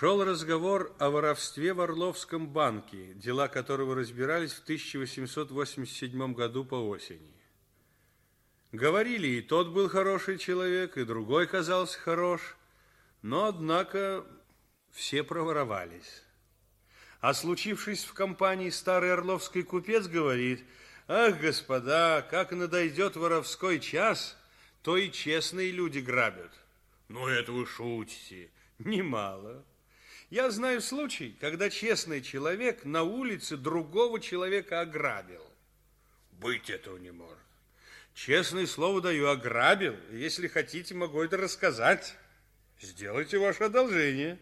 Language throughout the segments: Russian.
Шел разговор о воровстве в Орловском банке, дела которого разбирались в 1887 году по осени. Говорили, и тот был хороший человек, и другой казался хорош, но, однако, все проворовались. А случившись в компании, старый орловский купец говорит, «Ах, господа, как надойдет воровской час, то и честные люди грабят». «Ну, это вы шутите, немало». Я знаю случай, когда честный человек на улице другого человека ограбил. Быть этого не может. Честное слово даю, ограбил. Если хотите, могу это рассказать. Сделайте ваше одолжение.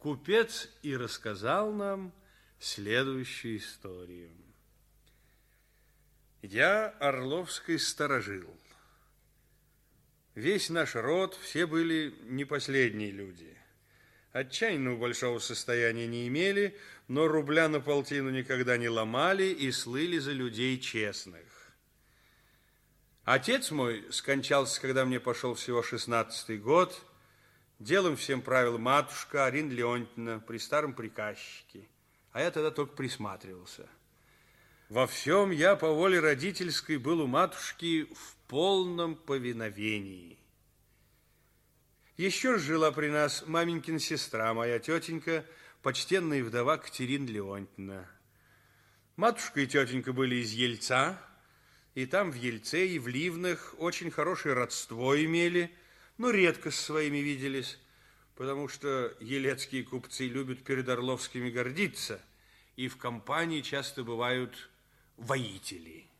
Купец и рассказал нам следующую историю. Я Орловской сторожил. Весь наш род, все были не последние люди – Отчаянно большого состояния не имели, но рубля на полтину никогда не ломали и слыли за людей честных. Отец мой скончался, когда мне пошел всего шестнадцатый год. Делом всем правил матушка Арина Леонтьевна при старом приказчике. А я тогда только присматривался. Во всем я по воле родительской был у матушки в полном повиновении. Еще жила при нас маменькин сестра, моя тетенька, почтенная вдова Катерина Леонтьевна. Матушка и тетенька были из Ельца, и там в Ельце и в Ливнах очень хорошее родство имели, но редко с своими виделись, потому что елецкие купцы любят перед Орловскими гордиться, и в компании часто бывают воители.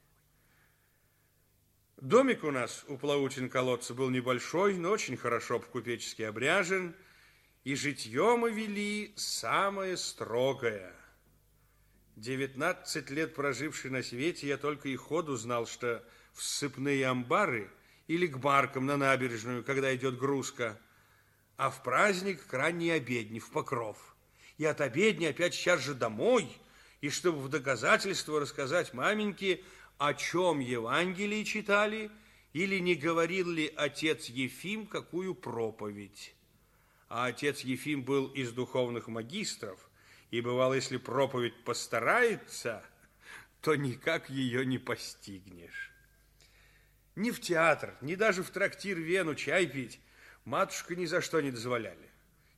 Домик у нас у плавучин колодца был небольшой, но очень хорошо по-купечески обряжен, и житье мы вели самое строгое. 19 лет проживший на свете, я только и ходу знал, что в сыпные амбары или к баркам на набережную, когда идет грузка, а в праздник к ранней обедне в Покров. И от обедни опять сейчас же домой, и чтобы в доказательство рассказать маменьке о чем Евангелие читали или не говорил ли отец Ефим какую проповедь. А отец Ефим был из духовных магистров, и бывало, если проповедь постарается, то никак ее не постигнешь. Ни в театр, ни даже в трактир Вену чай пить матушка ни за что не дозволяли.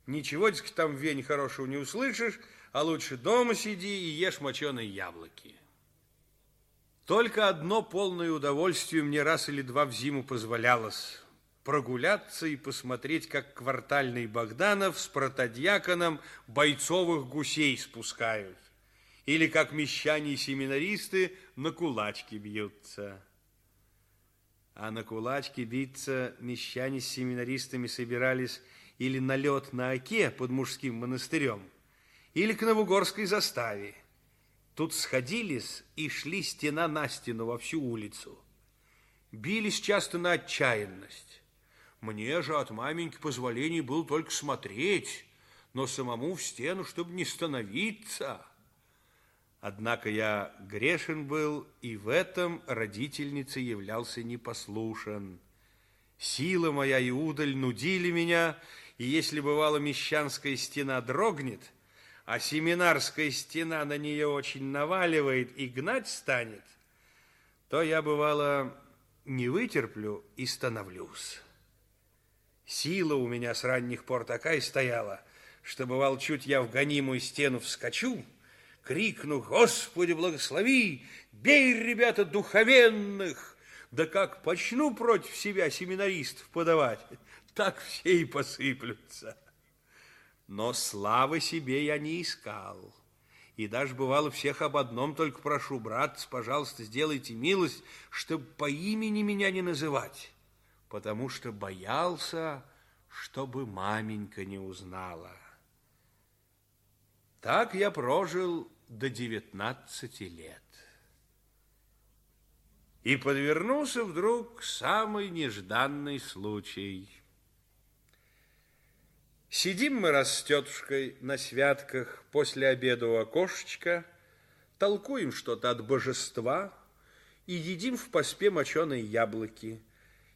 Ничего, дескать, там в Вене хорошего не услышишь, а лучше дома сиди и ешь моченые яблоки. Только одно полное удовольствие мне раз или два в зиму позволялось. Прогуляться и посмотреть, как квартальный Богданов с протодьяконом бойцовых гусей спускают, или как мещане и семинаристы на кулачки бьются. А на кулачки биться мещане с семинаристами собирались или на лед на оке под мужским монастырем, или к новогорской заставе – Тут сходились и шли стена на стену во всю улицу. Бились часто на отчаянность. Мне же от маменьки позволений был только смотреть, но самому в стену, чтобы не становиться. Однако я грешен был, и в этом родительнице являлся непослушен. Сила моя и удаль нудили меня, и если бывало мещанская стена дрогнет – а семинарская стена на нее очень наваливает и гнать станет, то я, бывало, не вытерплю и становлюсь. Сила у меня с ранних пор такая стояла, что, бывал, чуть я в гонимую стену вскочу, крикну «Господи, благослови! Бей, ребята, духовенных!» Да как почну против себя семинаристов подавать, так все и посыплются но славы себе я не искал. И даже бывало всех об одном только прошу, брат, пожалуйста, сделайте милость, чтобы по имени меня не называть, потому что боялся, чтобы маменька не узнала. Так я прожил до 19 лет. И подвернулся вдруг самый нежданный случай – Сидим мы раз с тетушкой на святках после обеда у окошечка, толкуем что-то от божества и едим в поспе моченые яблоки.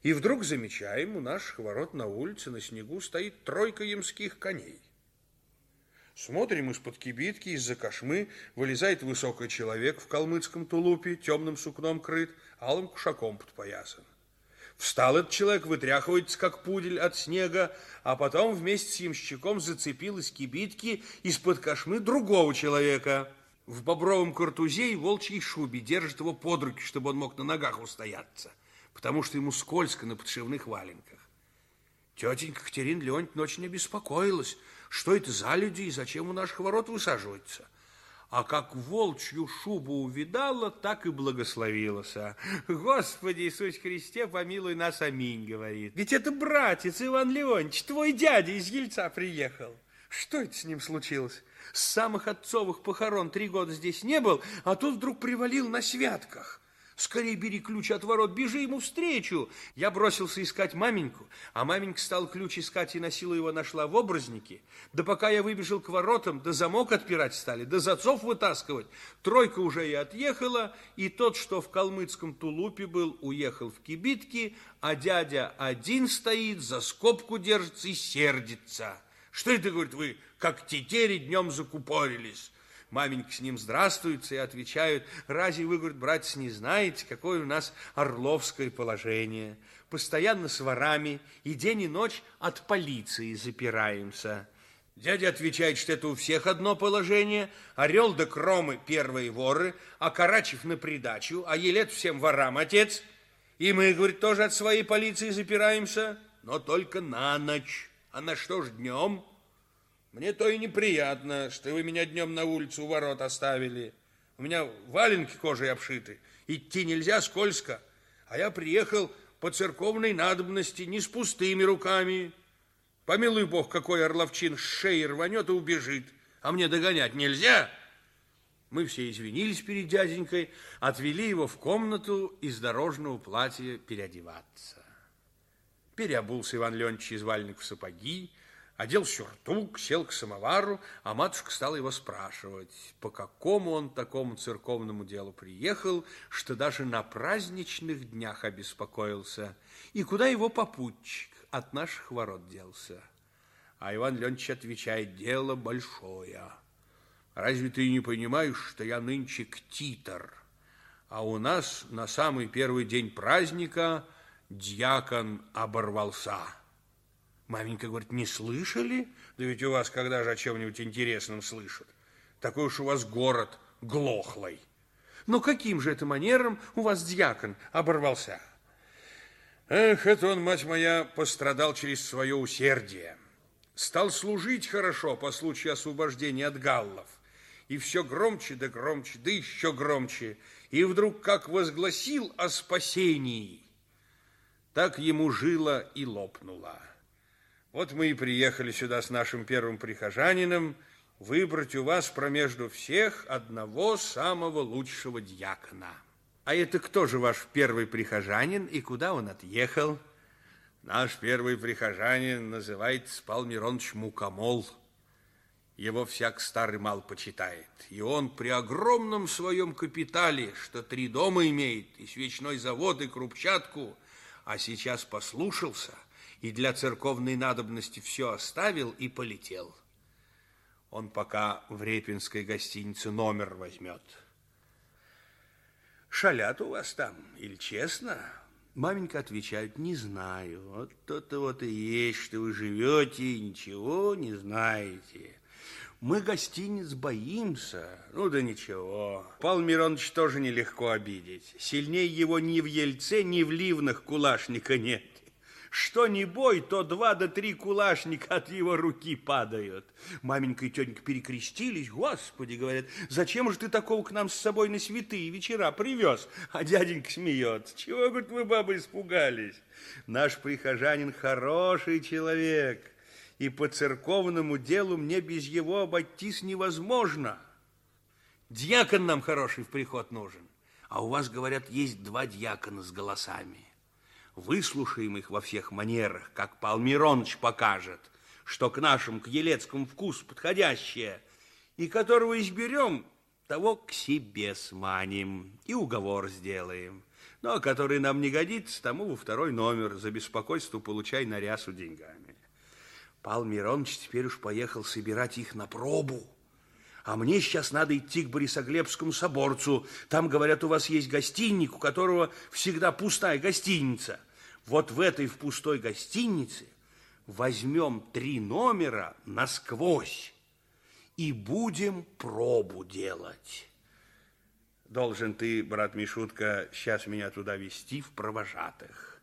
И вдруг замечаем, у наших ворот на улице на снегу стоит тройка ямских коней. Смотрим из-под кибитки, из-за кошмы вылезает высокий человек в калмыцком тулупе, темным сукном крыт, алым кушаком подпоясан. Встал этот человек, вытряхивается, как пудель от снега, а потом вместе с ямщиком зацепил из кибитки из-под кошмы другого человека. В бобровом картузе и волчьей шубе держит его под руки, чтобы он мог на ногах устояться, потому что ему скользко на подшивных валенках. Тетенька Катерина Леонтьевна очень обеспокоилась, что это за люди и зачем у наших ворот высаживаются. А как волчью шубу увидала, так и благословилась. Господи Иисус Христе, помилуй нас, аминь, говорит. Ведь это братец Иван Леонтьевич, твой дядя из Ельца приехал. Что это с ним случилось? С самых отцовых похорон три года здесь не был, а тут вдруг привалил на святках. Скорее бери ключ от ворот, бежи ему встречу. Я бросился искать маменьку, а маменька стал ключ искать и на силу его нашла в образнике. Да пока я выбежал к воротам, да замок отпирать стали, да зацов вытаскивать. Тройка уже и отъехала, и тот, что в калмыцком тулупе был, уехал в кибитки, а дядя один стоит, за скобку держится и сердится. Что это, говорит, вы, как тетери днем закупорились? Маменька с ним здравствуются и отвечают, разве вы, говорит, братец, не знаете, какое у нас орловское положение? Постоянно с ворами и день и ночь от полиции запираемся. Дядя отвечает, что это у всех одно положение. Орел да кромы – первые воры, а Карачев на придачу, а Елет всем ворам отец. И мы, говорит, тоже от своей полиции запираемся, но только на ночь. А на что ж днем – мне то и неприятно, что вы меня днем на улицу у ворот оставили. У меня валенки кожей обшиты. Идти нельзя скользко. А я приехал по церковной надобности, не с пустыми руками. Помилуй бог, какой орловчин с шеи рванет и убежит. А мне догонять нельзя. Мы все извинились перед дяденькой, отвели его в комнату из дорожного платья переодеваться. Переобулся Иван Ленч из вальник в сапоги, одел сюртук, сел к самовару, а матушка стала его спрашивать, по какому он такому церковному делу приехал, что даже на праздничных днях обеспокоился, и куда его попутчик от наших ворот делся. А Иван Ленч отвечает, дело большое. Разве ты не понимаешь, что я нынче к ктитор, а у нас на самый первый день праздника дьякон оборвался?» Маменька говорит, не слышали? Да ведь у вас когда же о чем-нибудь интересном слышат? Такой уж у вас город глохлый. Но каким же это манером у вас дьякон оборвался? Эх, это он, мать моя, пострадал через свое усердие. Стал служить хорошо по случаю освобождения от галлов. И все громче да громче, да еще громче. И вдруг как возгласил о спасении, так ему жило и лопнуло. Вот мы и приехали сюда с нашим первым прихожанином выбрать у вас промежду всех одного самого лучшего дьякона. А это кто же ваш первый прихожанин и куда он отъехал? Наш первый прихожанин называет Павел Миронович Мукомол. Его всяк старый мал почитает. И он при огромном своем капитале, что три дома имеет, и свечной завод, и крупчатку, а сейчас послушался – и для церковной надобности все оставил и полетел. Он пока в Репинской гостинице номер возьмет. Шалят у вас там, или честно? Маменька отвечает, не знаю. Вот то-то вот и есть, что вы живете и ничего не знаете. Мы гостиниц боимся. Ну да ничего. Павел Миронович тоже нелегко обидеть. Сильнее его ни в Ельце, ни в Ливнах кулашника нет. Что не бой, то два до три кулашника от его руки падают. Маменька и тетенька перекрестились. Господи, говорят, зачем же ты такого к нам с собой на святые вечера привез? А дяденька смеется. Чего, говорит, вы, бабы, испугались? Наш прихожанин хороший человек, и по церковному делу мне без его обойтись невозможно. Дьякон нам хороший в приход нужен. А у вас, говорят, есть два дьякона с голосами. Выслушаем их во всех манерах, как Павел покажет, что к нашим, к Елецкому вкусу подходящее, и которого изберем, того к себе сманим и уговор сделаем. Но который нам не годится, тому во второй номер за беспокойство получай нарясу деньгами. Павел Миронович теперь уж поехал собирать их на пробу. А мне сейчас надо идти к Борисоглебскому соборцу. Там, говорят, у вас есть гостиник, у которого всегда пустая гостиница вот в этой в пустой гостинице возьмем три номера насквозь и будем пробу делать. Должен ты, брат Мишутка, сейчас меня туда вести в провожатых.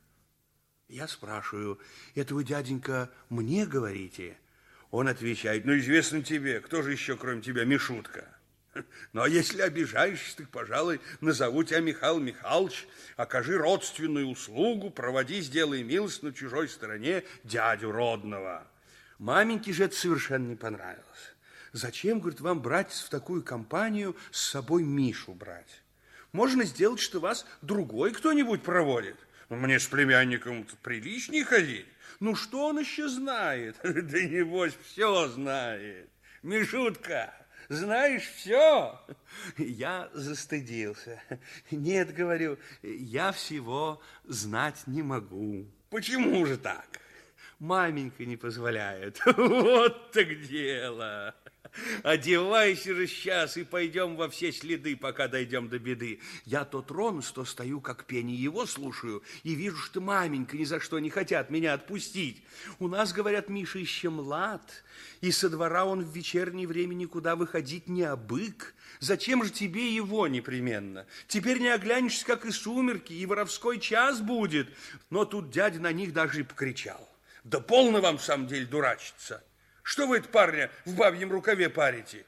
Я спрашиваю, этого дяденька, мне говорите? Он отвечает, ну, известно тебе, кто же еще, кроме тебя, Мишутка? Но если обижаешься, так, пожалуй, назову тебя Михаил Михайлович, окажи родственную услугу, проводи, сделай милость на чужой стороне дядю родного. Маменьке же это совершенно не понравилось. Зачем, говорит, вам, брать в такую компанию с собой Мишу брать? Можно сделать, что вас другой кто-нибудь проводит. Ну, мне с племянником приличнее ходить. Ну что он еще знает? Да небось, все знает. Мишутка знаешь все. Я застыдился. Нет, говорю, я всего знать не могу. Почему же так? Маменька не позволяет. Вот так дело. Одевайся, же сейчас, и пойдем во все следы, пока дойдем до беды. Я тот Ромс, что стою, как пени, его слушаю, и вижу, что маменька ни за что не хотят меня отпустить. У нас, говорят, Миша еще млад, и со двора он в вечернее время никуда выходить не обык. Зачем же тебе его непременно? Теперь не оглянешься, как и сумерки, и воровской час будет. Но тут дядя на них даже и покричал. Да полно вам, в самом деле, дурачиться. Что вы, это, парня, в бабьем рукаве парите?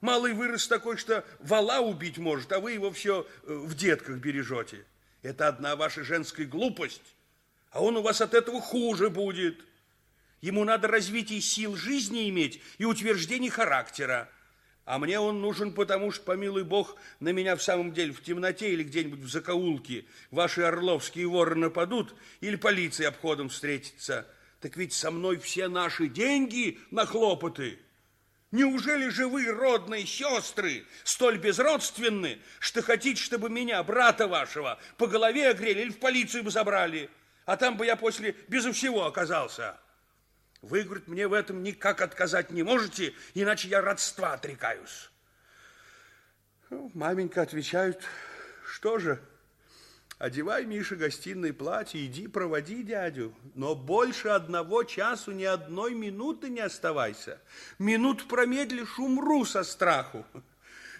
Малый вырос такой, что вала убить может, а вы его все э, в детках бережете. Это одна ваша женская глупость, а он у вас от этого хуже будет. Ему надо развитие сил жизни иметь и утверждение характера. А мне он нужен, потому что, помилуй бог, на меня в самом деле в темноте или где-нибудь в закоулке ваши орловские воры нападут или полиция обходом встретится – так ведь со мной все наши деньги на хлопоты. Неужели же родные сестры, столь безродственны, что хотите, чтобы меня, брата вашего, по голове огрели или в полицию бы забрали? А там бы я после безо всего оказался. Вы, говорит, мне в этом никак отказать не можете, иначе я родства отрекаюсь. Ну, маменька отвечает, что же, одевай, Миша, гостиное платье, иди, проводи дядю. Но больше одного часу ни одной минуты не оставайся. Минут промедлишь, умру со страху.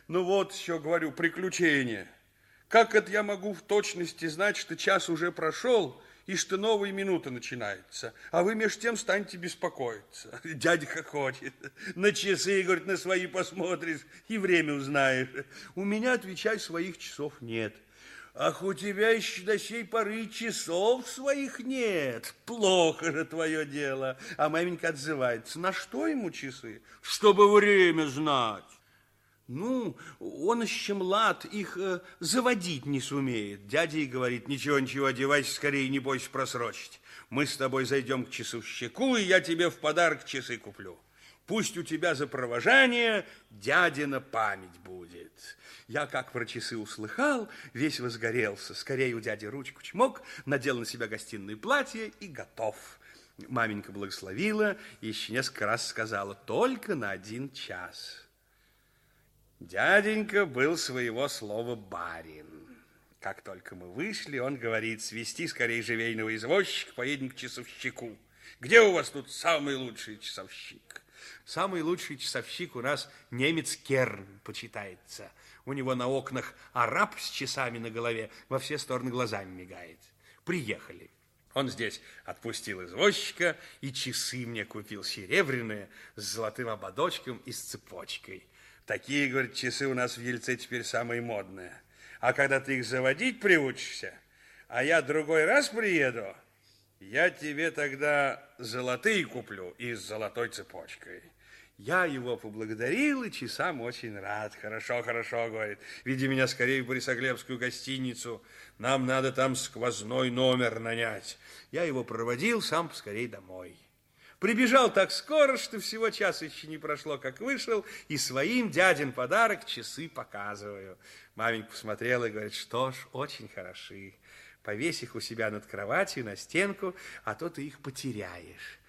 Ну вот еще, говорю, приключение. Как это я могу в точности знать, что час уже прошел, и что новые минуты начинаются, а вы меж тем станете беспокоиться. Дядя хохочет, на часы, говорит, на свои посмотришь и время узнаешь. У меня, отвечай, своих часов нет. — Ах, у тебя еще до сей поры часов своих нет. Плохо же твое дело. А маменька отзывается. На что ему часы? Чтобы время знать. Ну, он еще млад, их э, заводить не сумеет. Дядя и говорит, ничего, ничего, одевайся скорее, не бойся просрочить. Мы с тобой зайдем к часовщику, и я тебе в подарок часы куплю. Пусть у тебя за провожание дядина память будет. Я, как про часы услыхал, весь возгорелся. Скорее у дяди ручку чмок, надел на себя гостиное платье и готов. Маменька благословила и еще несколько раз сказала «только на один час». Дяденька был своего слова барин. Как только мы вышли, он говорит, свести скорее живейного извозчика, поедем к часовщику. Где у вас тут самый лучший часовщик? Самый лучший часовщик у нас немец Керн почитается. У него на окнах араб с часами на голове во все стороны глазами мигает. Приехали. Он здесь отпустил извозчика и часы мне купил серебряные с золотым ободочком и с цепочкой. Такие, говорит, часы у нас в Ельце теперь самые модные. А когда ты их заводить приучишься, а я другой раз приеду, я тебе тогда золотые куплю и с золотой цепочкой. Я его поблагодарил и часам очень рад. Хорошо, хорошо, говорит. Веди меня скорее в Борисоглебскую гостиницу. Нам надо там сквозной номер нанять. Я его проводил сам поскорей домой. Прибежал так скоро, что всего часа еще не прошло, как вышел, и своим дядин подарок часы показываю. Маменька посмотрела и говорит, что ж, очень хороши. Повесь их у себя над кроватью на стенку, а то ты их потеряешь.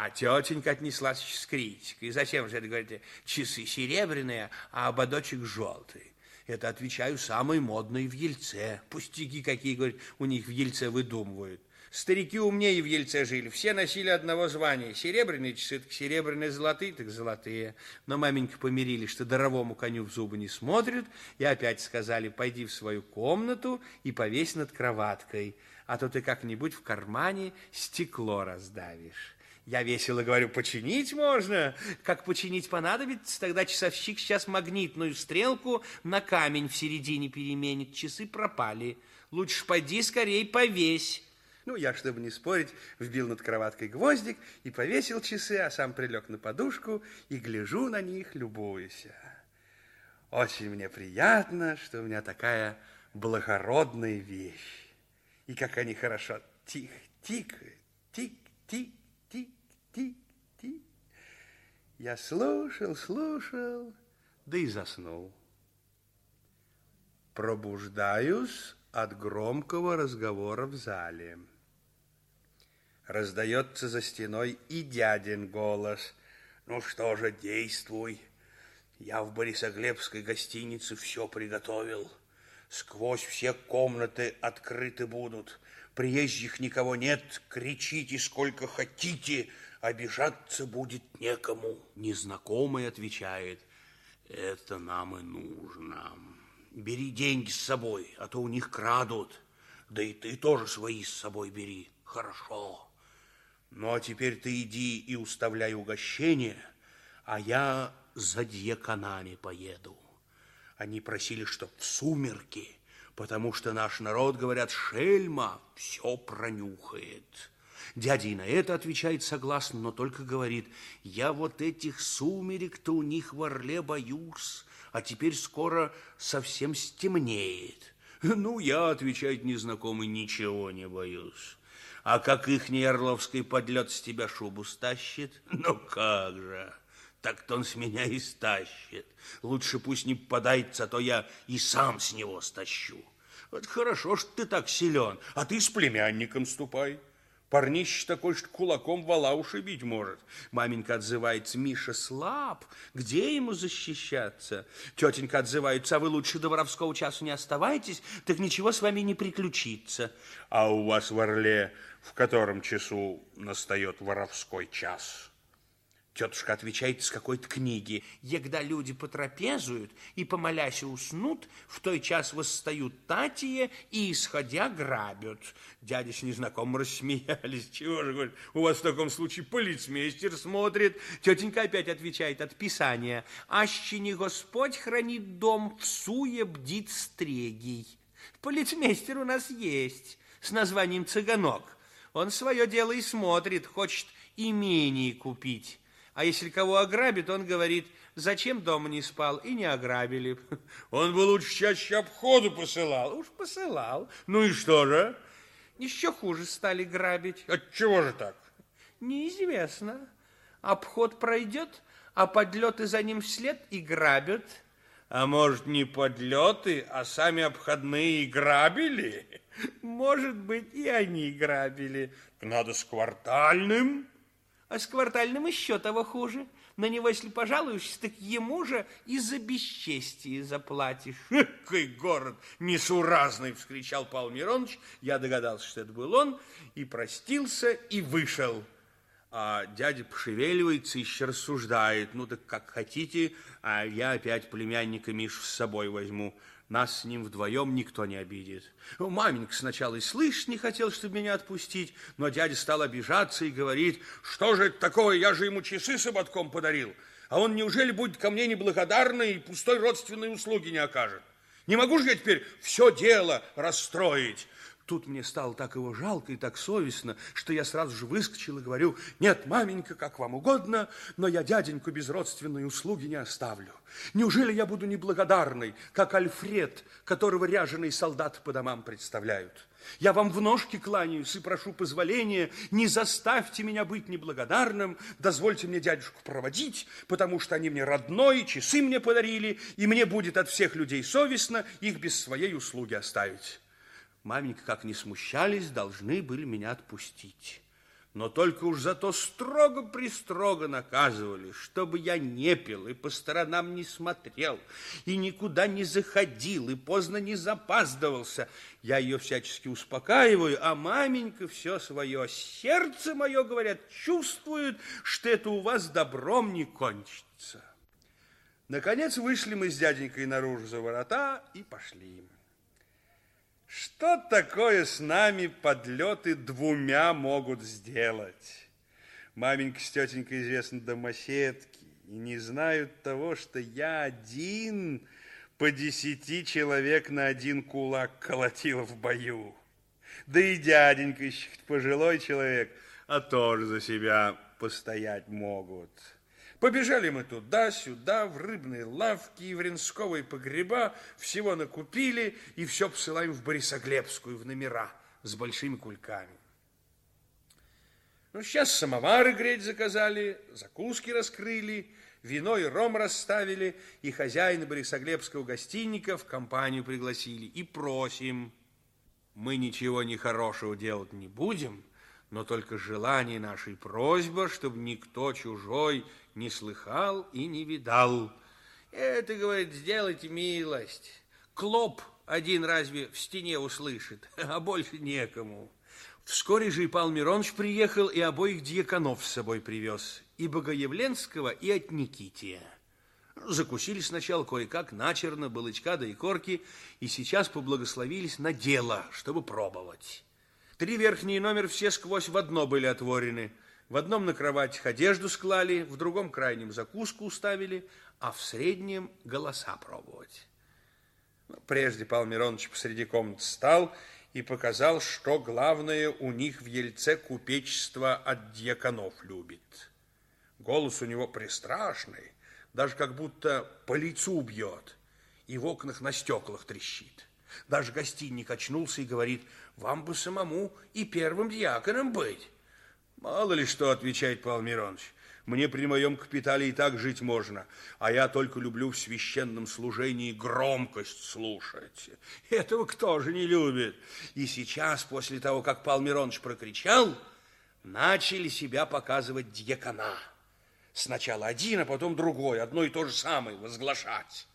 А тетенька отнеслась с критикой. Зачем же это говорите? Часы серебряные, а ободочек желтый. Это, отвечаю, самый модный в Ельце. Пустяки какие, говорит, у них в Ельце выдумывают. Старики умнее в Ельце жили, все носили одного звания. Серебряные часы, так серебряные, золотые, так золотые. Но маменька помирили, что даровому коню в зубы не смотрят, и опять сказали, пойди в свою комнату и повесь над кроваткой, а то ты как-нибудь в кармане стекло раздавишь. Я весело говорю, починить можно. Как починить понадобится, тогда часовщик сейчас магнитную стрелку на камень в середине переменит. Часы пропали. Лучше поди скорее повесь. Ну, я, чтобы не спорить, вбил над кроваткой гвоздик и повесил часы, а сам прилег на подушку и гляжу на них, любуюсь. Очень мне приятно, что у меня такая благородная вещь. И как они хорошо тих-тик, тик-тик ти-ти. Я слушал, слушал, да и заснул. Пробуждаюсь от громкого разговора в зале. Раздается за стеной и дядин голос. Ну что же, действуй. Я в Борисоглебской гостинице все приготовил. Сквозь все комнаты открыты будут. Приезжих никого нет. Кричите сколько хотите. Обижаться будет некому. Незнакомый отвечает, это нам и нужно. Бери деньги с собой, а то у них крадут. Да и ты тоже свои с собой бери. Хорошо. Ну, а теперь ты иди и уставляй угощение, а я за дьяконами поеду. Они просили, чтоб в сумерки, потому что наш народ, говорят, шельма все пронюхает. Дядя Инаэт отвечает согласно, но только говорит, «Я вот этих сумерек-то у них в Орле боюсь, а теперь скоро совсем стемнеет». «Ну, я, — отвечает незнакомый, — ничего не боюсь». А как ихний орловский подлет с тебя шубу стащит? Ну как же, так-то он с меня и стащит. Лучше пусть не подается, а то я и сам с него стащу. Вот хорошо, что ты так силен, а ты с племянником ступай. Парнич такой что кулаком вала ушибить может. Маменька отзывается, Миша слаб, где ему защищаться? Тетенька отзывается, а вы лучше до воровского часу не оставайтесь, так ничего с вами не приключится. А у вас в Орле в котором часу настает воровской час? Тетушка а отвечает с какой-то книги. когда люди потрапезуют и, помолясь, уснут, в той час восстают татие и, исходя, грабят. Дяди с незнакомым рассмеялись. Чего же, говорит, у вас в таком случае полицмейстер смотрит. Тетенька опять отвечает от Писания. Аще не Господь хранит дом, в суе бдит стрегий. Полицмейстер у нас есть с названием «Цыганок». Он свое дело и смотрит, хочет имение купить а если кого ограбит, он говорит, зачем дома не спал, и не ограбили. Он бы лучше чаще обходу посылал. Уж посылал. Ну и что же? Еще хуже стали грабить. Отчего же так? Неизвестно. Обход пройдет, а подлеты за ним вслед и грабят. А может, не подлеты, а сами обходные грабили? Может быть, и они грабили. Надо с квартальным а с квартальным и счет того хуже. На него, если пожалуешься, так ему же из-за бесчестие заплатишь. Какой город несуразный, вскричал Павел Миронович. Я догадался, что это был он, и простился, и вышел. А дядя пошевеливается, еще рассуждает. Ну так как хотите, а я опять племянника Мишу с собой возьму. Нас с ним вдвоем никто не обидит. Маменька сначала и слышать не хотел, чтобы меня отпустить, но дядя стал обижаться и говорит, что же это такое, я же ему часы ободком подарил, а он неужели будет ко мне неблагодарный и пустой родственной услуги не окажет? Не могу же я теперь все дело расстроить, Тут мне стало так его жалко и так совестно, что я сразу же выскочил и говорю, нет, маменька, как вам угодно, но я дяденьку без родственной услуги не оставлю. Неужели я буду неблагодарной, как Альфред, которого ряженые солдаты по домам представляют? Я вам в ножки кланяюсь и прошу позволения, не заставьте меня быть неблагодарным, дозвольте мне дядюшку проводить, потому что они мне родной, часы мне подарили, и мне будет от всех людей совестно их без своей услуги оставить. Маменька, как не смущались, должны были меня отпустить. Но только уж зато строго-пристрого наказывали, чтобы я не пил и по сторонам не смотрел, и никуда не заходил, и поздно не запаздывался. Я ее всячески успокаиваю, а маменька все свое сердце мое, говорят, чувствует, что это у вас добром не кончится. Наконец вышли мы с дяденькой наружу за ворота и пошли им. Что такое с нами подлеты двумя могут сделать? Маменька с тетенькой известны домоседки и не знают того, что я один по десяти человек на один кулак колотил в бою. Да и дяденька, пожилой человек, а тоже за себя постоять могут. Побежали мы туда-сюда, в рыбные лавки, и в Ренсковые погреба, всего накупили и все посылаем в Борисоглебскую, в номера с большими кульками. Ну, сейчас самовары греть заказали, закуски раскрыли, вино и ром расставили, и хозяина Борисоглебского гостинника в компанию пригласили. И просим, мы ничего нехорошего делать не будем, но только желание нашей просьба, чтобы никто чужой не слыхал и не видал. Это, говорит, сделайте милость. Клоп один разве в стене услышит, а больше некому. Вскоре же и Павел Миронович приехал и обоих дьяконов с собой привез, и Богоявленского, и от Никития. Закусили сначала кое-как начерно, балычка да и корки, и сейчас поблагословились на дело, чтобы пробовать. Три верхние номер все сквозь в одно были отворены – в одном на кроватях одежду склали, в другом крайнем закуску уставили, а в среднем голоса пробовать. Ну, прежде Павел Миронович посреди комнат стал и показал, что главное у них в Ельце купечество от дьяконов любит. Голос у него пристрашный, даже как будто по лицу бьет и в окнах на стеклах трещит. Даже гостиник очнулся и говорит, вам бы самому и первым дьяконом быть. Мало ли что, отвечает Павел Миронович. Мне при моем капитале и так жить можно, а я только люблю в священном служении громкость слушать. Этого кто же не любит? И сейчас, после того, как Павел Миронович прокричал, начали себя показывать дьякона. Сначала один, а потом другой, одно и то же самое возглашать.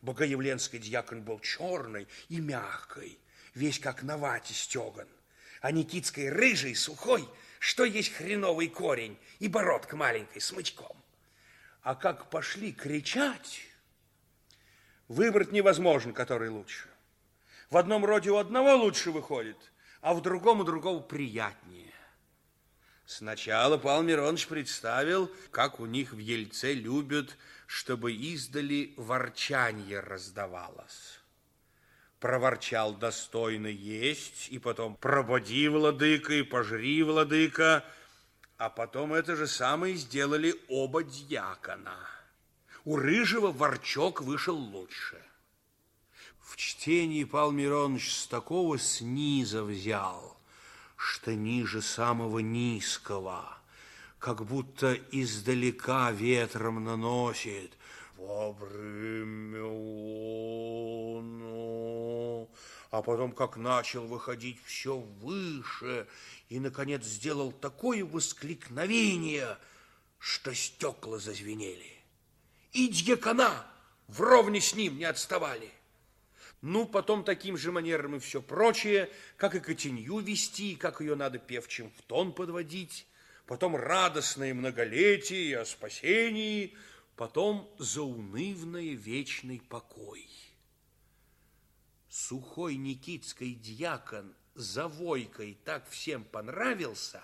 Богоявленский дьякон был черный и мягкой, весь как на вате стеган, а Никитский рыжий, сухой – что есть хреновый корень и бород к маленькой смычком. А как пошли кричать, выбрать невозможен, который лучше. В одном роде у одного лучше выходит, а в другом у другого приятнее. Сначала Павел Миронович представил, как у них в Ельце любят, чтобы издали ворчанье раздавалось проворчал достойно есть, и потом проводи владыка, и пожри, владыка». А потом это же самое сделали оба дьякона. У Рыжего ворчок вышел лучше. В чтении Павел Миронович с такого сниза взял, что ниже самого низкого, как будто издалека ветром наносит, вовремя А потом, как начал выходить все выше и, наконец, сделал такое воскликновение, что стекла зазвенели. И дьякона вровне с ним не отставали. Ну, потом таким же манером и все прочее, как и Катенью вести, как ее надо певчим в тон подводить, потом радостное многолетие о спасении – потом заунывный вечный покой. Сухой Никитский дьякон за войкой так всем понравился,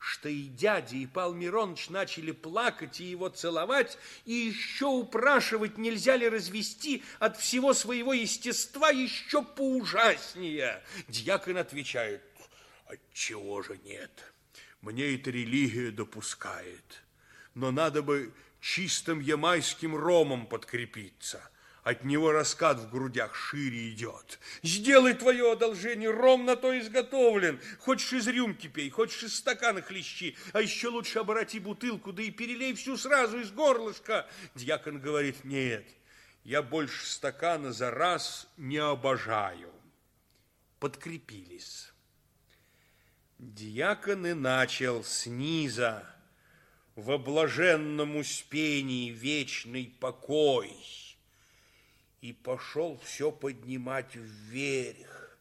что и дядя, и Пал Мироныч начали плакать и его целовать, и еще упрашивать, нельзя ли развести от всего своего естества еще поужаснее. Дьякон отвечает, отчего же нет, мне эта религия допускает, но надо бы чистым ямайским ромом подкрепиться. От него раскат в грудях шире идет. Сделай твое одолжение, ром на то изготовлен. Хочешь из рюмки пей, хочешь из стакана хлещи, а еще лучше обороти бутылку, да и перелей всю сразу из горлышка. Дьякон говорит, нет, я больше стакана за раз не обожаю. Подкрепились. Дьякон и начал сниза во блаженном успении вечный покой. И пошел все поднимать вверх,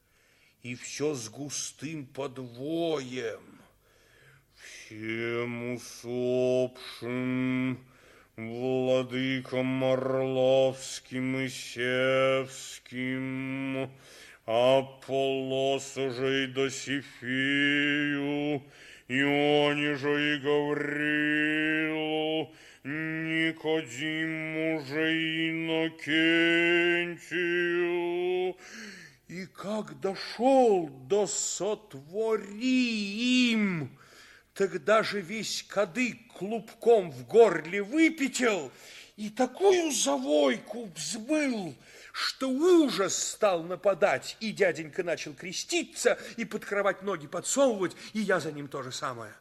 и все с густым подвоем. Всем усопшим, владыкам Орловским и Севским, Аполлосу же и Досифию, и он же и говорил Никодим уже Иннокентию, и как дошел до сотвори им, тогда же весь кадык клубком в горле выпятил, и такую завойку взбыл, что ужас стал нападать, и дяденька начал креститься и под кровать ноги подсовывать, и я за ним то же самое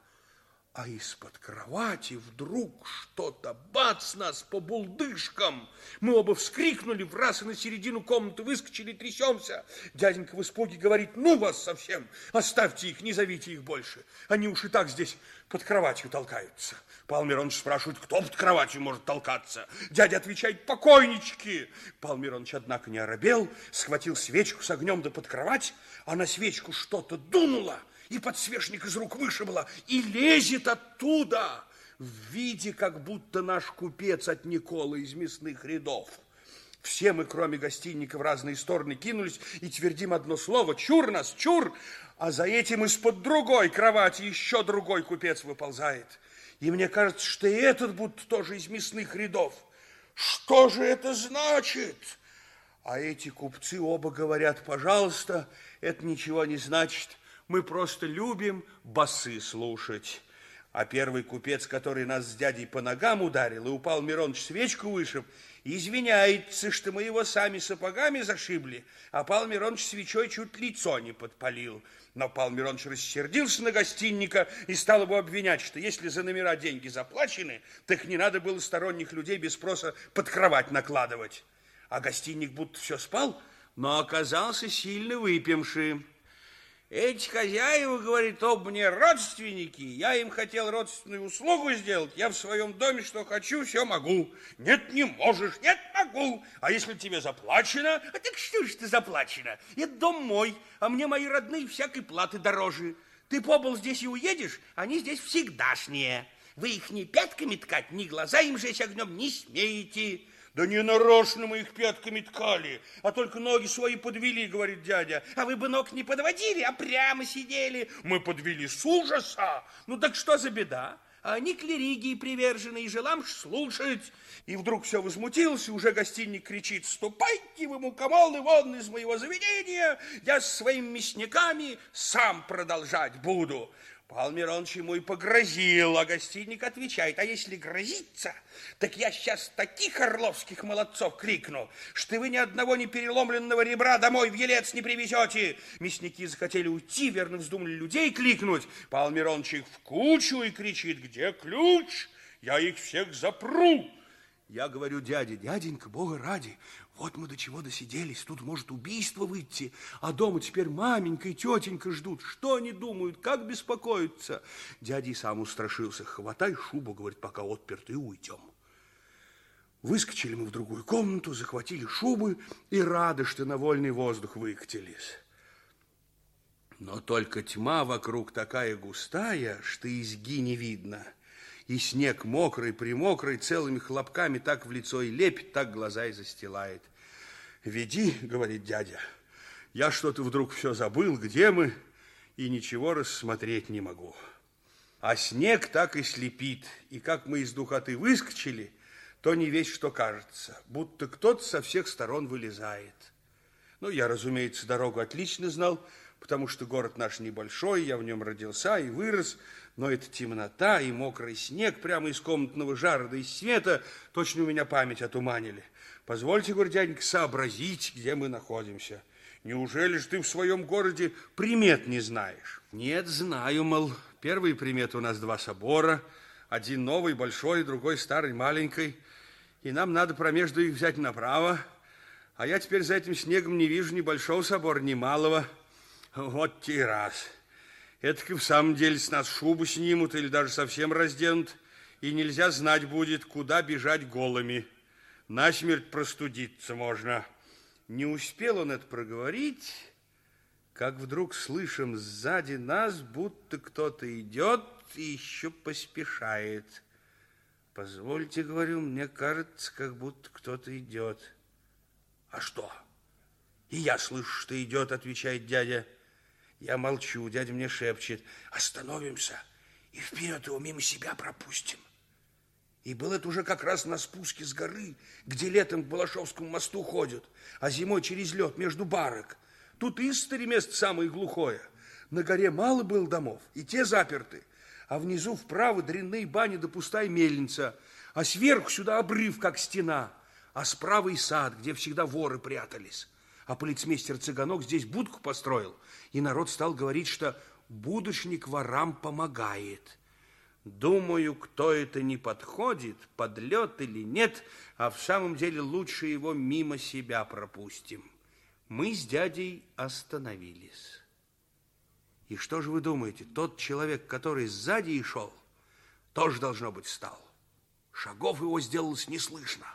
а из-под кровати вдруг что-то бац нас по булдышкам. Мы оба вскрикнули в раз и на середину комнаты выскочили, трясемся. Дяденька в испуге говорит, ну вас совсем, оставьте их, не зовите их больше. Они уж и так здесь под кроватью толкаются. Павел спрашивает, кто под кроватью может толкаться? Дядя отвечает, покойнички. Павел однако, не оробел, схватил свечку с огнем да под кровать, а на свечку что-то дунуло, и подсвечник из рук вышибла, и лезет оттуда, в виде, как будто наш купец от Николы из мясных рядов. Все мы, кроме гостинника, в разные стороны кинулись и твердим одно слово «Чур нас, чур!» А за этим из-под другой кровати еще другой купец выползает. И мне кажется, что и этот будто тоже из мясных рядов. Что же это значит? А эти купцы оба говорят, пожалуйста, это ничего не значит. Мы просто любим басы слушать. А первый купец, который нас с дядей по ногам ударил и упал Мироныч свечку вышиб, извиняется, что мы его сами сапогами зашибли, а Павел Мироныч свечой чуть лицо не подпалил. Но Павел Мироныч рассердился на гостинника и стал его обвинять, что если за номера деньги заплачены, так не надо было сторонних людей без спроса под кровать накладывать. А гостинник будто все спал, но оказался сильно выпивший. Эти хозяева, говорит об мне родственники. Я им хотел родственную услугу сделать. Я в своем доме что хочу, все могу. Нет, не можешь. Нет, могу. А если тебе заплачено? А так что же ты заплачено? Это дом мой, а мне мои родные всякой платы дороже. Ты побыл здесь и уедешь, они здесь всегдашние. Вы их ни пятками ткать, ни глаза им жечь огнем не смеете. Да не нарочно мы их пятками ткали, а только ноги свои подвели, говорит дядя. А вы бы ног не подводили, а прямо сидели. Мы подвели с ужаса. Ну так что за беда? А они к религии привержены и желам слушать. И вдруг все возмутился, уже гостиник кричит, «Ступайте вы, мукомолы, вон из моего заведения! Я с своими мясниками сам продолжать буду!» Палмироныч ему и погрозил, а гостиник отвечает, а если грозиться, так я сейчас таких орловских молодцов крикну, что вы ни одного не переломленного ребра домой в елец не привезете. Мясники захотели уйти, верно вздумали людей кликнуть. Палмироныч их в кучу и кричит, где ключ? Я их всех запру. Я говорю, дядя, дяденька, бога ради, вот мы до чего досиделись, тут может убийство выйти, а дома теперь маменька и тетенька ждут. Что они думают, как беспокоятся? Дядя и сам устрашился. Хватай шубу, говорит, пока отперты, уйдем. Выскочили мы в другую комнату, захватили шубы и рады, что на вольный воздух выкатились. Но только тьма вокруг такая густая, что изги не видно. И снег мокрый-примокрый целыми хлопками так в лицо и лепит, так глаза и застилает. «Веди, — говорит дядя, — я что-то вдруг все забыл, где мы, и ничего рассмотреть не могу. А снег так и слепит, и как мы из духоты выскочили, то не весь что кажется, будто кто-то со всех сторон вылезает. Ну, я, разумеется, дорогу отлично знал, потому что город наш небольшой, я в нем родился и вырос, но эта темнота и мокрый снег прямо из комнатного жара да из света точно у меня память отуманили. Позвольте, Гурдянька, сообразить, где мы находимся. Неужели ж ты в своем городе примет не знаешь? Нет, знаю, мол. Первые приметы у нас два собора. Один новый, большой, другой старый, маленький. И нам надо промежду их взять направо. А я теперь за этим снегом не вижу ни большого собора, ни малого. Вот те раз. Это и в самом деле с нас шубу снимут или даже совсем разденут. И нельзя знать будет, куда бежать голыми. Насмерть простудиться можно. Не успел он это проговорить, как вдруг слышим сзади нас, будто кто-то идет и еще поспешает. Позвольте, говорю, мне кажется, как будто кто-то идет. А что? И я слышу, что идет, отвечает дядя. Я молчу, дядя мне шепчет. Остановимся и вперед его мимо себя пропустим. И был это уже как раз на спуске с горы, где летом к Балашовскому мосту ходят, а зимой через лед между барок. Тут истори мест самое глухое. На горе мало было домов, и те заперты. А внизу вправо дрянные бани да пустая мельница, а сверху сюда обрыв, как стена, а справа и сад, где всегда воры прятались. А полицмейстер Цыганок здесь будку построил, и народ стал говорить, что будущник ворам помогает – Думаю, кто это не подходит, подлет или нет, а в самом деле лучше его мимо себя пропустим. Мы с дядей остановились. И что же вы думаете, тот человек, который сзади и шел, тоже должно быть стал. Шагов его сделалось неслышно.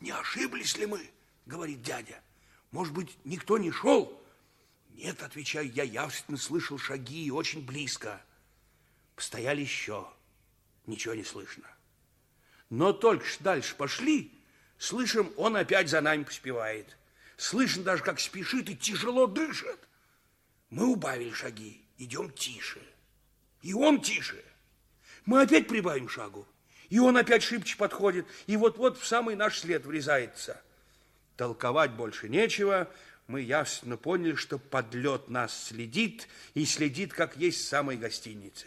Не ошиблись ли мы, говорит дядя. Может быть, никто не шел? Нет, отвечаю, я явственно слышал шаги и очень близко. Постояли еще. Ничего не слышно. Но только ж дальше пошли, слышим, он опять за нами поспевает. Слышно даже, как спешит и тяжело дышит. Мы убавили шаги, идем тише. И он тише. Мы опять прибавим шагу. И он опять шибче подходит, и вот-вот в самый наш след врезается. Толковать больше нечего, мы явственно поняли, что подлет нас следит, и следит, как есть в самой гостинице.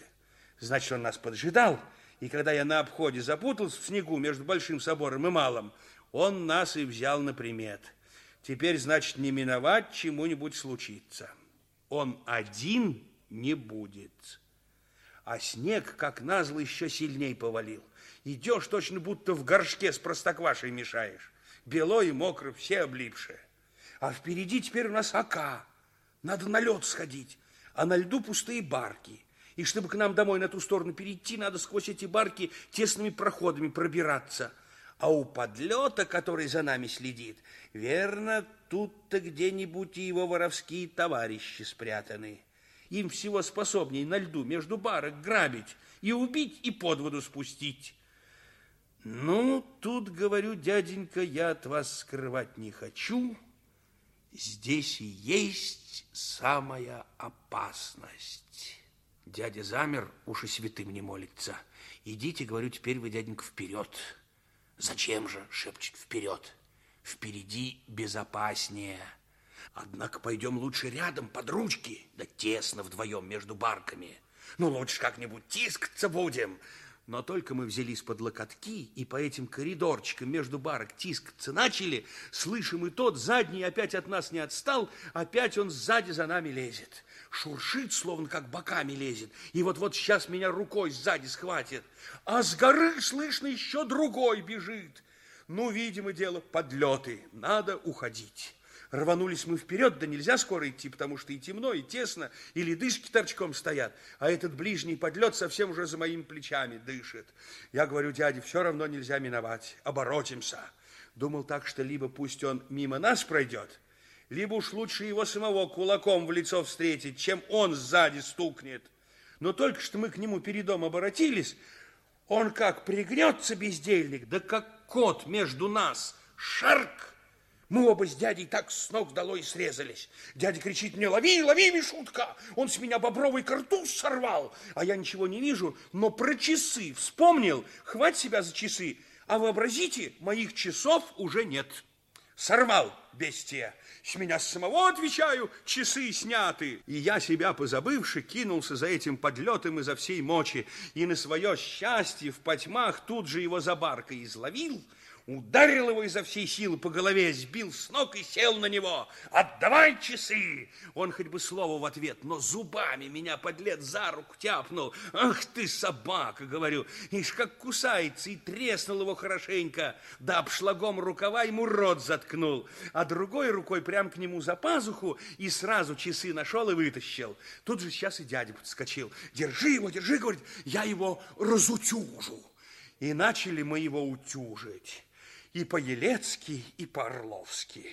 Значит, он нас поджидал. И когда я на обходе запутался в снегу между Большим собором и Малым, он нас и взял на примет. Теперь, значит, не миновать чему-нибудь случится. Он один не будет. А снег, как назло, еще сильней повалил. Идешь точно будто в горшке с простоквашей мешаешь. Бело и мокро, все облипшие. А впереди теперь у нас ока. Надо на лед сходить, а на льду пустые барки и чтобы к нам домой на ту сторону перейти, надо сквозь эти барки тесными проходами пробираться. А у подлета, который за нами следит, верно, тут-то где-нибудь и его воровские товарищи спрятаны. Им всего способней на льду между барок грабить и убить, и под воду спустить. Ну, тут, говорю, дяденька, я от вас скрывать не хочу. Здесь и есть самая опасность». Дядя замер, уши и святым не молится. Идите, говорю, теперь вы, дяденька, вперед. Зачем же, шепчет, вперед. Впереди безопаснее. Однако пойдем лучше рядом, под ручки, да тесно вдвоем между барками. Ну, лучше как-нибудь тискаться будем. Но только мы взялись под локотки и по этим коридорчикам между барок тискаться начали, слышим и тот задний опять от нас не отстал, опять он сзади за нами лезет шуршит, словно как боками лезет. И вот-вот сейчас меня рукой сзади схватит. А с горы, слышно, еще другой бежит. Ну, видимо, дело подлеты. Надо уходить. Рванулись мы вперед, да нельзя скоро идти, потому что и темно, и тесно, и ледышки торчком стоят, а этот ближний подлет совсем уже за моими плечами дышит. Я говорю дяде, все равно нельзя миновать, оборотимся. Думал так, что либо пусть он мимо нас пройдет, либо уж лучше его самого кулаком в лицо встретить, чем он сзади стукнет. Но только что мы к нему перед дом обратились, он как пригнется, бездельник, да как кот между нас, шарк! Мы оба с дядей так с ног долой срезались. Дядя кричит мне, лови, лови, Мишутка! Он с меня бобровый картуз сорвал, а я ничего не вижу, но про часы вспомнил. Хвать себя за часы, а вообразите, моих часов уже нет. Сорвал бестия с меня самого отвечаю, часы сняты. И я себя позабывши, кинулся за этим подлетом изо всей мочи, и на свое счастье в потьмах тут же его за баркой изловил — ударил его изо всей силы по голове, сбил с ног и сел на него. «Отдавай часы!» Он хоть бы слово в ответ, но зубами меня подлец за руку тяпнул. «Ах ты, собака!» — говорю. Ишь, как кусается, и треснул его хорошенько. Да обшлагом рукава ему рот заткнул, а другой рукой прям к нему за пазуху и сразу часы нашел и вытащил. Тут же сейчас и дядя подскочил. «Держи его, держи!» — говорит. «Я его разутюжу!» И начали мы его утюжить и по-елецки, и по-орловски.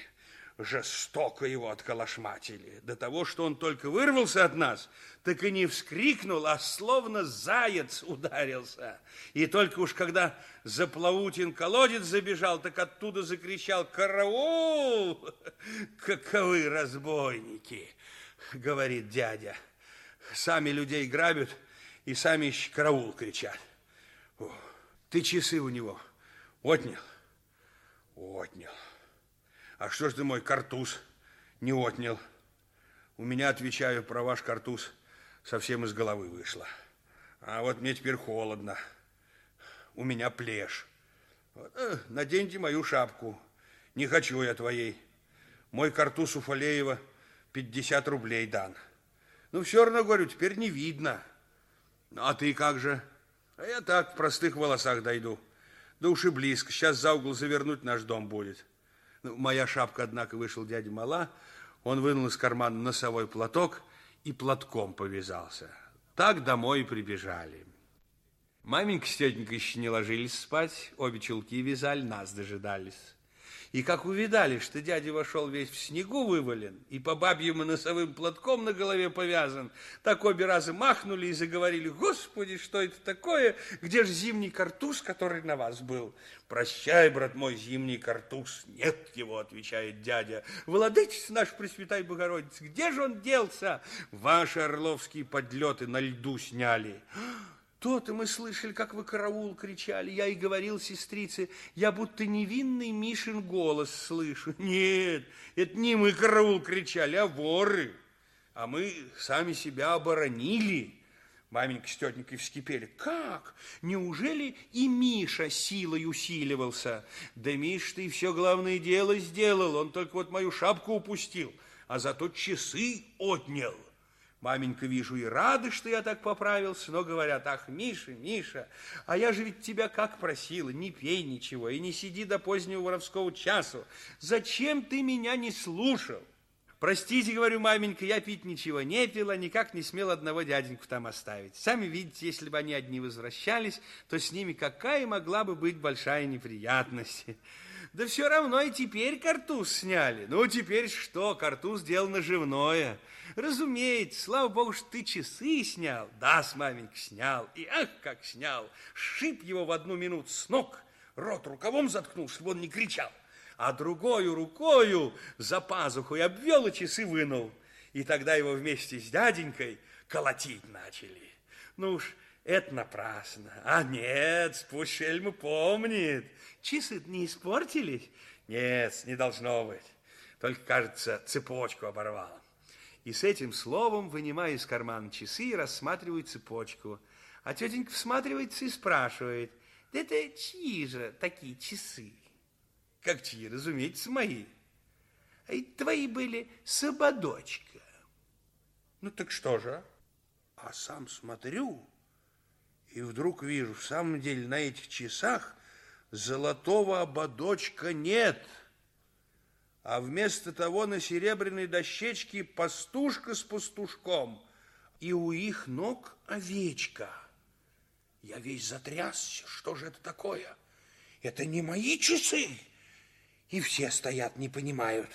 Жестоко его отколошматили. До того, что он только вырвался от нас, так и не вскрикнул, а словно заяц ударился. И только уж когда заплавутин колодец забежал, так оттуда закричал «Караул! Каковы разбойники!» — говорит дядя. Сами людей грабят и сами еще «Караул!» кричат. О, ты часы у него отнял. Отнял. А что ж ты мой картуз не отнял? У меня, отвечаю, про ваш картуз совсем из головы вышло. А вот мне теперь холодно. У меня плешь. Э, наденьте мою шапку. Не хочу я твоей. Мой картуз у Фалеева 50 рублей дан. Ну, все равно, говорю, теперь не видно. Ну, а ты как же? А я так в простых волосах дойду. Да уж и близко. Сейчас за угол завернуть наш дом будет. Моя шапка, однако, вышел дядя Мала. Он вынул из кармана носовой платок и платком повязался. Так домой и прибежали. Маменька с тетенькой еще не ложились спать, обе чулки вязали, нас дожидались. И как увидали, что дядя вошел весь в снегу вывален и по бабьему носовым платком на голове повязан, так обе разы махнули и заговорили, «Господи, что это такое? Где же зимний картуз, который на вас был?» «Прощай, брат мой, зимний картуз, нет его», — отвечает дядя. «Владычица наш Пресвятая Богородица, где же он делся? Ваши орловские подлеты на льду сняли». То-то мы слышали, как вы караул кричали, я и говорил сестрице, я будто невинный Мишин голос слышу. Нет, это не мы караул кричали, а воры. А мы сами себя оборонили. Маменька с тетенькой вскипели. Как? Неужели и Миша силой усиливался? Да Миш, ты все главное дело сделал, он только вот мою шапку упустил, а зато часы отнял. Маменька, вижу, и рада, что я так поправился, но говорят, ах, Миша, Миша, а я же ведь тебя как просила, не пей ничего и не сиди до позднего воровского часу. Зачем ты меня не слушал? Простите, говорю, маменька, я пить ничего не пила, никак не смел одного дяденьку там оставить. Сами видите, если бы они одни возвращались, то с ними какая могла бы быть большая неприятность. Да все равно и теперь картуз сняли. Ну, теперь что? Картуз дело наживное. Разумеется, слава богу, что ты часы снял. Да, с маменькой снял. И ах, как снял. Шип его в одну минуту с ног. Рот рукавом заткнул, чтобы он не кричал. А другою рукою за пазуху и обвел и часы вынул. И тогда его вместе с дяденькой колотить начали. Ну уж, это напрасно. А нет, спусть шельму помнит. Часы не испортились? Нет, не должно быть. Только, кажется, цепочку оборвала. И с этим словом, вынимая из кармана часы, и рассматривает цепочку. А тетенька всматривается и спрашивает, да это чьи же такие часы? Как чьи, разумеется, мои. А ведь твои были сободочка. Ну так что же? А сам смотрю, и вдруг вижу, в самом деле на этих часах золотого ободочка нет. А вместо того на серебряной дощечке пастушка с пастушком, и у их ног овечка. Я весь затрясся, что же это такое? Это не мои часы. И все стоят, не понимают.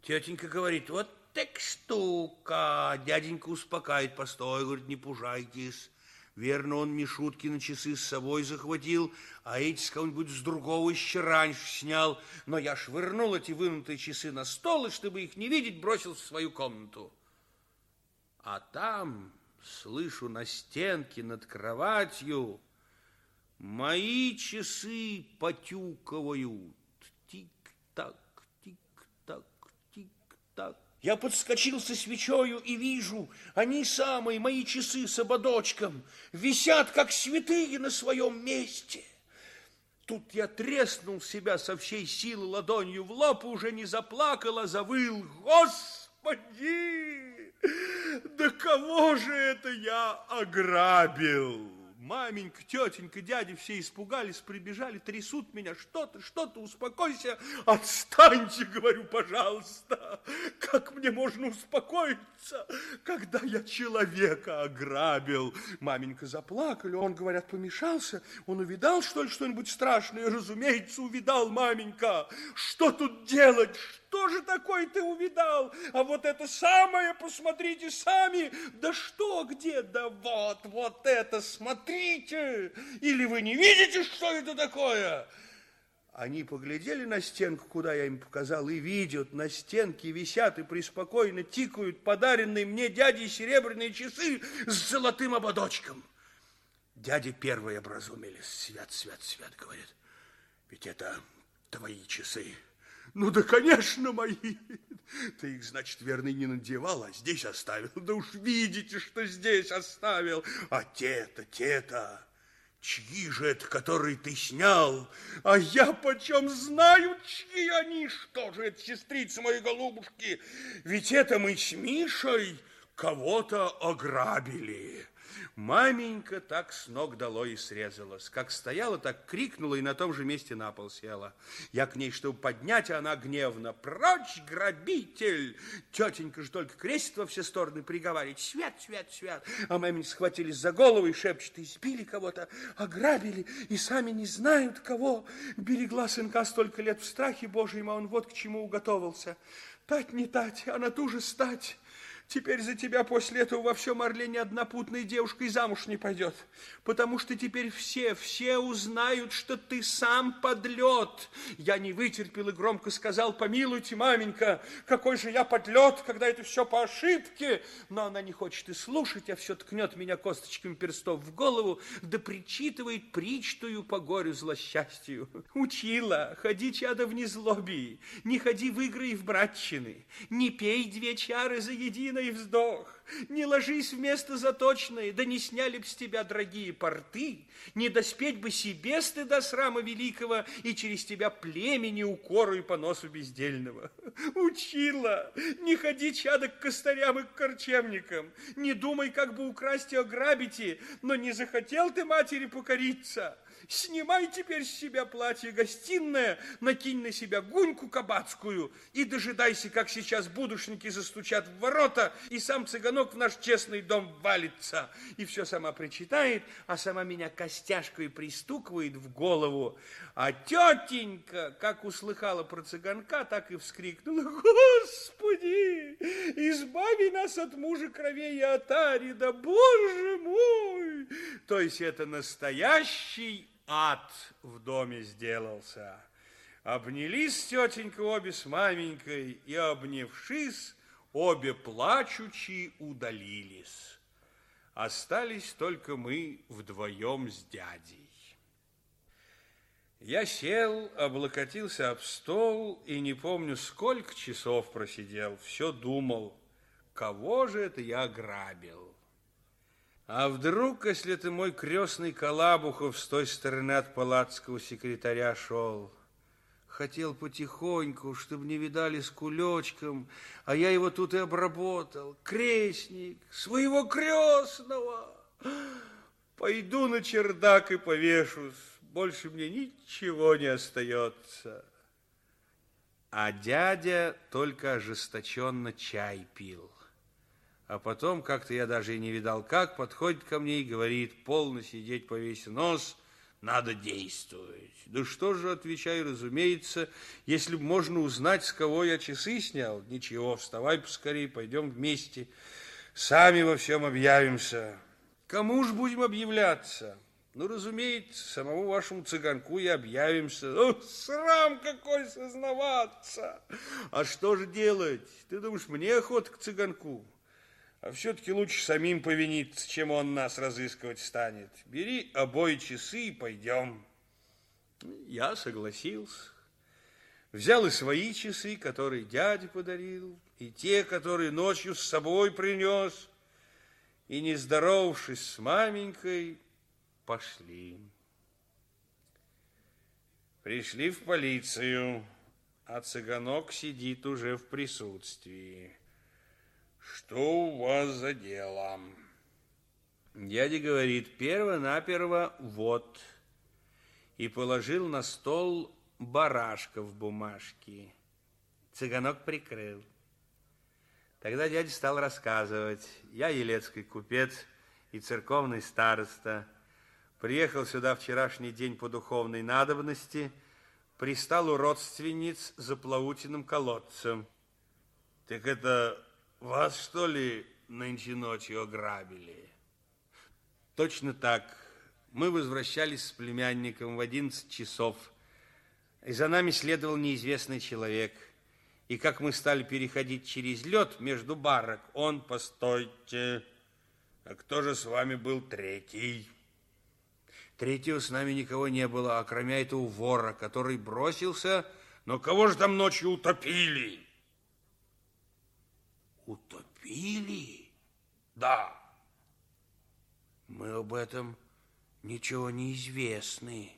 Тетенька говорит, вот так штука. Дяденька успокаивает, постой, говорит, не пужайтесь. Верно, он Мишуткины часы с собой захватил, а эти с кого-нибудь с другого еще раньше снял. Но я швырнул эти вынутые часы на стол, и, чтобы их не видеть, бросил в свою комнату. А там, слышу, на стенке над кроватью мои часы потюкают. Тик-так, я подскочил со свечою и вижу, они самые мои часы с ободочком висят, как святые на своем месте. Тут я треснул себя со всей силы ладонью в лоб, уже не заплакал, а завыл. Господи, да кого же это я ограбил? маменька, тетенька, дяди все испугались, прибежали, трясут меня. Что ты, что ты, успокойся, отстаньте, говорю, пожалуйста. Как мне можно успокоиться, когда я человека ограбил? Маменька заплакали, он, говорят, помешался. Он увидал, что ли, что-нибудь страшное? Разумеется, увидал маменька. Что тут делать, что? Что же такое ты увидал? А вот это самое, посмотрите сами. Да что, где? Да вот, вот это, смотрите. Или вы не видите, что это такое? Они поглядели на стенку, куда я им показал, и видят, на стенке висят и преспокойно тикают подаренные мне дядей серебряные часы с золотым ободочком. Дяди первые образумились, Свят, свят, свят, говорит. Ведь это твои часы. Ну да, конечно, мои. Ты их, значит, верно, не надевал, а здесь оставил. Да уж видите, что здесь оставил. А те-то, те-то, чьи же это, которые ты снял? А я почем знаю, чьи они? Что же это, сестрицы мои голубушки? Ведь это мы с Мишей кого-то ограбили. Маменька так с ног дало и срезалась. Как стояла, так крикнула и на том же месте на пол села. Я к ней, чтобы поднять, а она гневно. Прочь, грабитель! Тетенька же только крестит во все стороны приговаривает. Свят, свят, свят. А маменька схватились за голову и шепчет. Избили кого-то, ограбили, и сами не знают кого. Берегла сынка столько лет в страхе Божьем, а он вот к чему уготовился. Тать не тать, а на ту же стать. Теперь за тебя после этого во всем Орлене одна путная девушка замуж не пойдет. Потому что теперь все, все узнают, что ты сам подлет. Я не вытерпел и громко сказал, помилуйте, маменька, какой же я подлет, когда это все по ошибке. Но она не хочет и слушать, а все ткнет меня косточками перстов в голову, да причитывает причтую по горю злосчастью. Учила, ходи, чада, в незлобии, не ходи в игры и в братчины, не пей две чары за единое мучительный вздох. Не ложись вместо заточной, да не сняли б с тебя дорогие порты, не доспеть бы себе стыда срама великого и через тебя племени укору и поносу бездельного. Учила, не ходи, чадок к костарям и к корчевникам, не думай, как бы украсть и ограбить, но не захотел ты матери покориться, Снимай теперь с себя платье гостиное, накинь на себя гуньку кабацкую и дожидайся, как сейчас будушники застучат в ворота, и сам цыганок в наш честный дом валится. И все сама причитает, а сама меня костяшкой пристукивает в голову. А тетенька, как услыхала про цыганка, так и вскрикнула. Господи, избави нас от мужа кровей и от арида, боже мой! То есть это настоящий ад в доме сделался. Обнялись тетенька обе с маменькой и, обнявшись, обе плачучи удалились. Остались только мы вдвоем с дядей. Я сел, облокотился об стол и не помню, сколько часов просидел, все думал, кого же это я грабил. А вдруг, если ты мой крестный Колабухов с той стороны от палатского секретаря шел, хотел потихоньку, чтобы не видали с кулечком, а я его тут и обработал, крестник, своего крестного. Пойду на чердак и повешусь больше мне ничего не остается. А дядя только ожесточенно чай пил. А потом, как-то я даже и не видал как, подходит ко мне и говорит, полно сидеть повесь нос, надо действовать. Да что же, отвечай, разумеется, если б можно узнать, с кого я часы снял. Ничего, вставай поскорее, пойдем вместе, сами во всем объявимся. Кому ж будем объявляться? Ну разумеется, самому вашему цыганку и объявимся. Ну, срам какой сознаваться! А что же делать? Ты думаешь, мне охота к цыганку? А все-таки лучше самим повиниться, чем он нас разыскивать станет. Бери обои часы и пойдем. Я согласился. Взял и свои часы, которые дядя подарил, и те, которые ночью с собой принес. И, не здоровавшись с маменькой, пошли. Пришли в полицию, а цыганок сидит уже в присутствии. Что у вас за дело? Дядя говорит, перво-наперво вот. И положил на стол барашка в бумажке. Цыганок прикрыл. Тогда дядя стал рассказывать. Я елецкий купец и церковный староста – Приехал сюда вчерашний день по духовной надобности, пристал у родственниц за плавутиным колодцем. Так это вас, что ли, нынче ночью ограбили? Точно так. Мы возвращались с племянником в 11 часов. И за нами следовал неизвестный человек. И как мы стали переходить через лед между барок, он, постойте, а кто же с вами был третий? Третьего с нами никого не было, а окромя этого вора, который бросился, но кого же там ночью утопили? Утопили? Да. Мы об этом ничего не известны.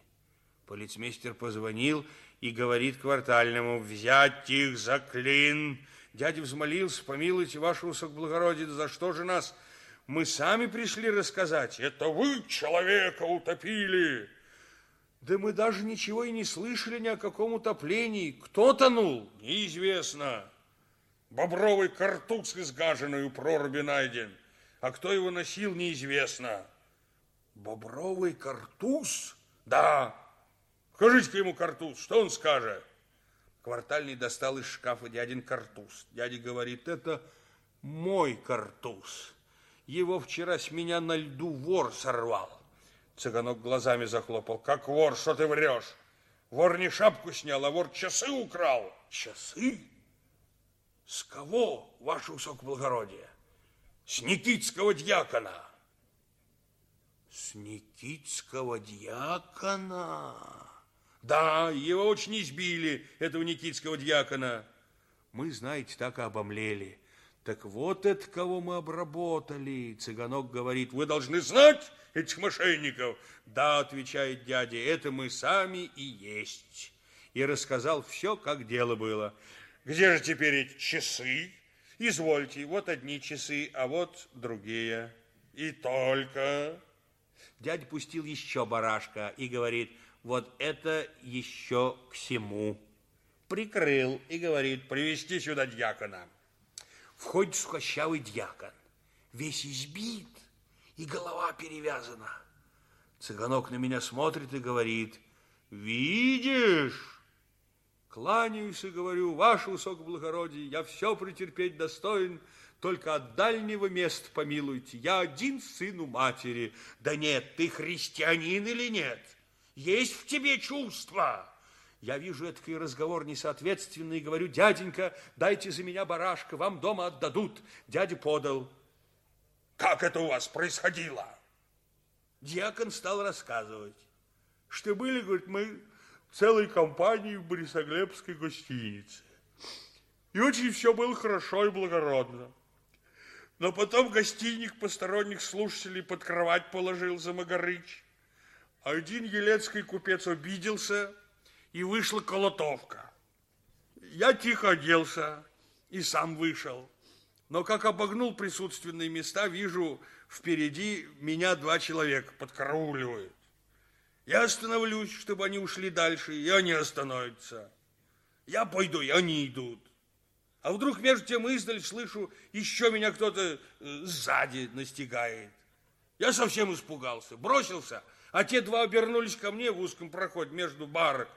Полицмейстер позвонил и говорит квартальному «Взять их за клин!» Дядя взмолился, помилуйте вашего высокоблагородия, за что же нас мы сами пришли рассказать, это вы человека утопили. Да мы даже ничего и не слышали ни о каком утоплении. Кто тонул, неизвестно. Бобровый картук с изгаженной у проруби найден, а кто его носил, неизвестно. Бобровый картуз? Да. Покажите-ка ему картуз, что он скажет? Квартальный достал из шкафа дядин картуз. Дядя говорит, это мой картуз. Его вчера с меня на льду вор сорвал. Цыганок глазами захлопал. Как вор, что ты врешь? Вор не шапку снял, а вор часы украл. Часы? С кого, ваше высокоблагородие? С Никитского дьякона. С Никитского дьякона? Да, его очень избили, этого Никитского дьякона. Мы, знаете, так и обомлели – так вот от кого мы обработали. Цыганок говорит, вы должны знать этих мошенников. Да, отвечает дядя, это мы сами и есть. И рассказал все, как дело было. Где же теперь эти часы? Извольте, вот одни часы, а вот другие. И только... Дядя пустил еще барашка и говорит, вот это еще к всему. Прикрыл и говорит, "Привезти сюда дьякона. Входит сухощавый дьякон, весь избит и голова перевязана. Цыганок на меня смотрит и говорит, «Видишь?» Кланяюсь и говорю, «Ваше высокоблагородие, я все претерпеть достоин, только от дальнего места помилуйте. Я один сын у матери. Да нет, ты христианин или нет? Есть в тебе чувства?» Я вижу этот разговор несоответственный и говорю, дяденька, дайте за меня барашка, вам дома отдадут. Дядя подал. Как это у вас происходило? Дьякон стал рассказывать, что были, говорит, мы целой компанией в Борисоглебской гостинице. И очень все было хорошо и благородно. Но потом гостиник посторонних слушателей под кровать положил за Магарыч. Один елецкий купец обиделся и вышла колотовка. Я тихо оделся и сам вышел. Но как обогнул присутственные места, вижу, впереди меня два человека подкарауливают. Я остановлюсь, чтобы они ушли дальше, и они остановятся. Я пойду, и они идут. А вдруг между тем издаль слышу, еще меня кто-то э, сзади настигает. Я совсем испугался, бросился, а те два обернулись ко мне в узком проходе между барок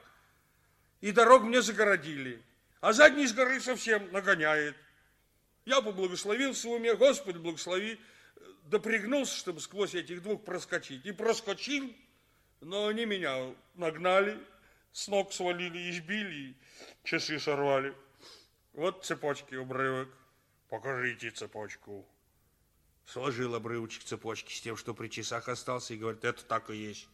и дорог мне загородили, а задний с горы совсем нагоняет. Я поблагословил в уме, Господь благослови, да пригнулся, чтобы сквозь этих двух проскочить. И проскочил, но они меня нагнали, с ног свалили, избили, часы сорвали. Вот цепочки обрывок. Покажите цепочку. Сложил обрывочек цепочки с тем, что при часах остался, и говорит, это так и есть.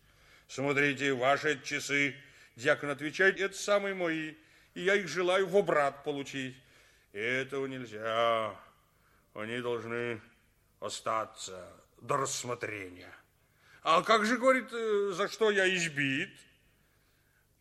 Смотрите, ваши часы Дьякон отвечает, это самый мои, и я их желаю в обрат получить. Этого нельзя. Они должны остаться до рассмотрения. А как же, говорит, э, за что я избит?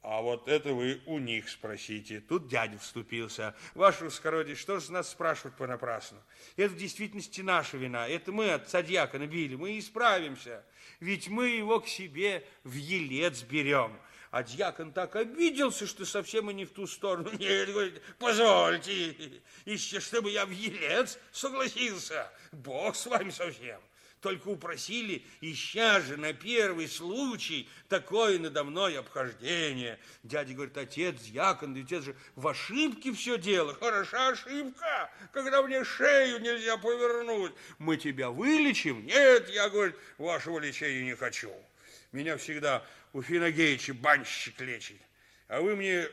А вот это вы у них спросите. Тут дядя вступился. Ваше Ускородие, что же нас спрашивают понапрасну? Это в действительности наша вина. Это мы отца дьякона били. Мы исправимся. Ведь мы его к себе в елец берем. А дьякон так обиделся, что совсем и не в ту сторону. Нет, говорит, позвольте, еще чтобы я в елец согласился. Бог с вами совсем. Только упросили, ища же на первый случай такое надо мной обхождение. Дядя говорит, отец, якон, да отец же в ошибке все дело. Хороша ошибка, когда мне шею нельзя повернуть. Мы тебя вылечим? Нет, я, говорит, вашего лечения не хочу меня всегда у Финогеевича банщик лечит. А вы мне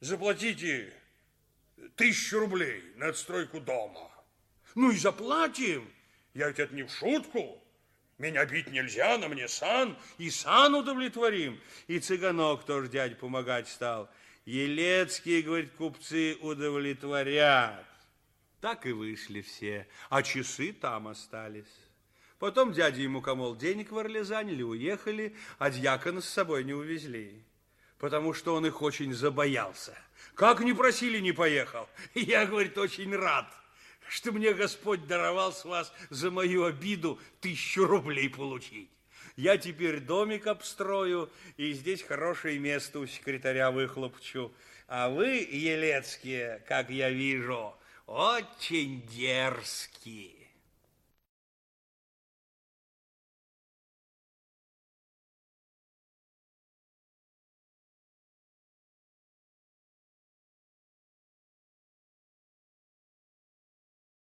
заплатите тысячу рублей на отстройку дома. Ну и заплатим. Я ведь это не в шутку. Меня бить нельзя, на мне сан. И сан удовлетворим. И цыганок тоже дядь помогать стал. Елецкие, говорит, купцы удовлетворят. Так и вышли все, а часы там остались. Потом дяди ему комол денег в Орлезане или уехали, а дьякона с собой не увезли, потому что он их очень забоялся. Как не просили, не поехал. Я, говорит, очень рад, что мне Господь даровал с вас за мою обиду тысячу рублей получить. Я теперь домик обстрою, и здесь хорошее место у секретаря выхлопчу. А вы, елецкие, как я вижу, очень дерзкие.